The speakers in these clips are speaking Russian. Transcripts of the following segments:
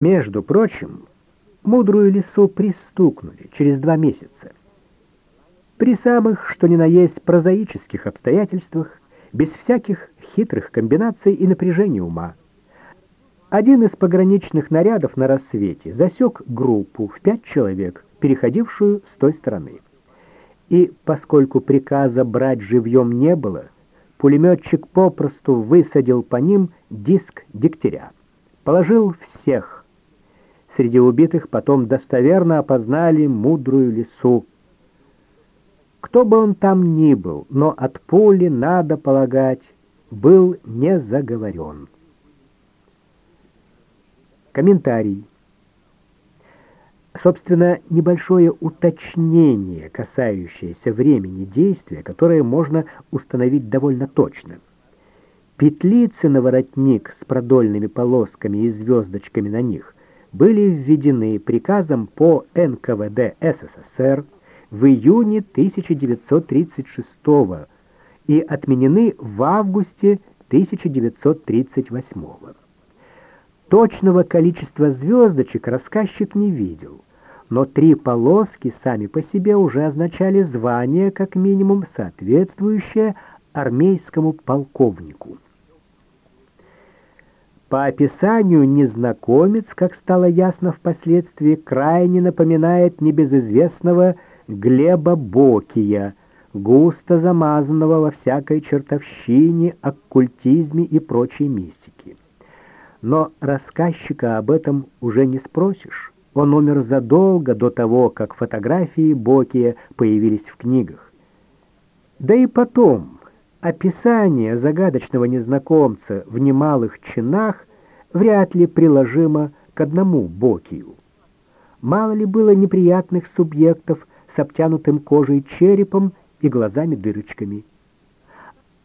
Между прочим, мудрую лису пристукнули через два месяца. При самых, что ни на есть, прозаических обстоятельствах, без всяких хитрых комбинаций и напряжения ума. Один из пограничных нарядов на рассвете засек группу в пять человек, переходившую с той стороны. И поскольку приказа брать живьем не было, пулеметчик попросту высадил по ним диск дегтяря. Положил всех. Среди убитых потом достоверно опознали мудрую лису. Кто бы он там ни был, но от пули, надо полагать, был не заговорен. Комментарий. Собственно, небольшое уточнение, касающееся времени действия, которое можно установить довольно точно. Петлицы на воротник с продольными полосками и звездочками на них были введены приказом по НКВД СССР в июне 1936 и отменены в августе 1938 Точного количества звездочек рассказчик не видел, но три полоски сами по себе уже означали звание, как минимум, соответствующее армейскому полковнику. По описанию незнакомец, как стало ясно впоследствии, крайне напоминает небезызвестного Глеба Бокия, густо замазанного во всякой чертовщине, оккультизме и прочей мистике. Но рассказчика об этом уже не спросишь. Он умер задолго до того, как фотографии Бокия появились в книгах. Да и потом, описание загадочного незнакомца в немалых чинах вряд ли приложимо к одному Бокию. Мало ли было неприятных субъектов с обтянутым кожей черепом и глазами-дырочками.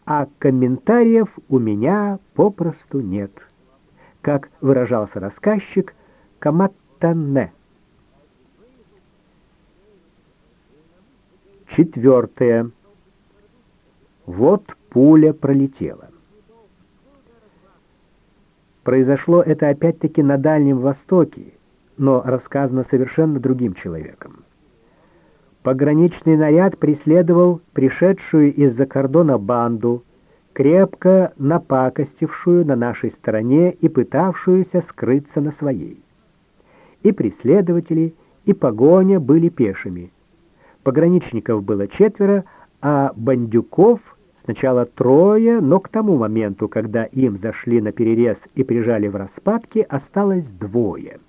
А комментариев у меня попросту нет. Как выражался рассказчик, каматтанне. Четвертое. Вот пуля пролетела. Произошло это опять-таки на Дальнем Востоке, но рассказано совершенно другим человеком. Пограничный наряд преследовал пришедшую из-за кордона банду, крепко напакостившую на нашей стороне и пытавшуюся скрыться на своей. И преследователи, и погоня были пешими. Пограничников было четверо, а бандюков сначала трое, но к тому моменту, когда им зашли на перерез и прижали в распадке, осталось двое.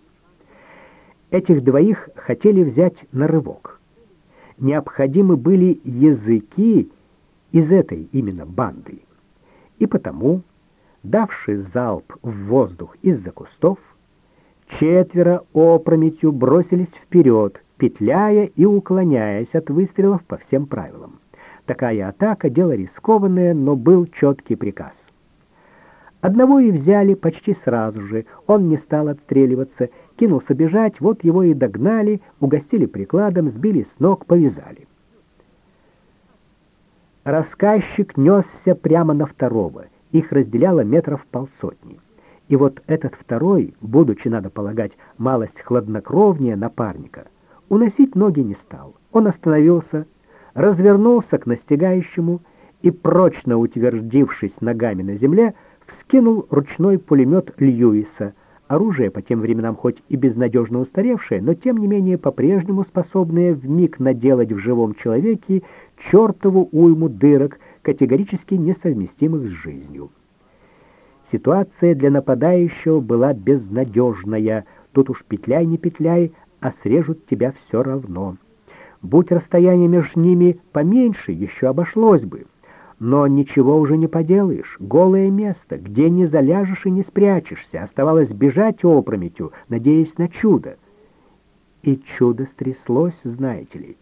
Этих двоих хотели взять на рывок необходимы были языки из этой именно банды. И потому, давший залп в воздух из-за кустов, четверо опрометью бросились вперед, петляя и уклоняясь от выстрелов по всем правилам. Такая атака — дело рискованное, но был четкий приказ. Одного и взяли почти сразу же, он не стал отстреливаться — кинулся бежать, вот его и догнали, угостили прикладом, сбили с ног, повязали. Рассказчик несся прямо на второго, их разделяло метров полсотни. И вот этот второй, будучи, надо полагать, малость хладнокровнее напарника, уносить ноги не стал. Он остановился, развернулся к настигающему и, прочно утвердившись ногами на земле, вскинул ручной пулемет Льюиса — Оружие, по тем временам хоть и безнадежно устаревшее, но тем не менее по-прежнему способное вмиг наделать в живом человеке чертову уйму дырок, категорически несовместимых с жизнью. Ситуация для нападающего была безнадежная. Тут уж петляй не петляй, а срежут тебя все равно. Будь расстояние между ними поменьше, еще обошлось бы. Но ничего уже не поделаешь. Голое место, где не заляжешь и не спрячешься. Оставалось бежать опрометью, надеясь на чудо. И чудо стряслось, знаете ли.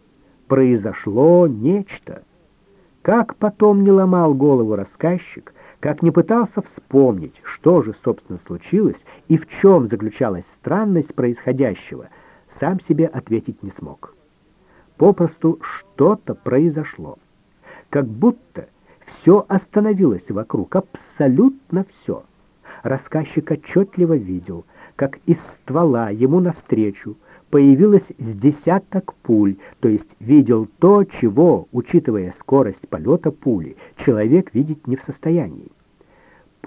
Произошло нечто. Как потом не ломал голову рассказчик, как не пытался вспомнить, что же, собственно, случилось и в чем заключалась странность происходящего, сам себе ответить не смог. Попросту что-то произошло. Как будто все остановилось вокруг, абсолютно все. Рассказчик отчетливо видел, как из ствола ему навстречу появилось с десяток пуль, то есть видел то, чего, учитывая скорость полета пули, человек видеть не в состоянии.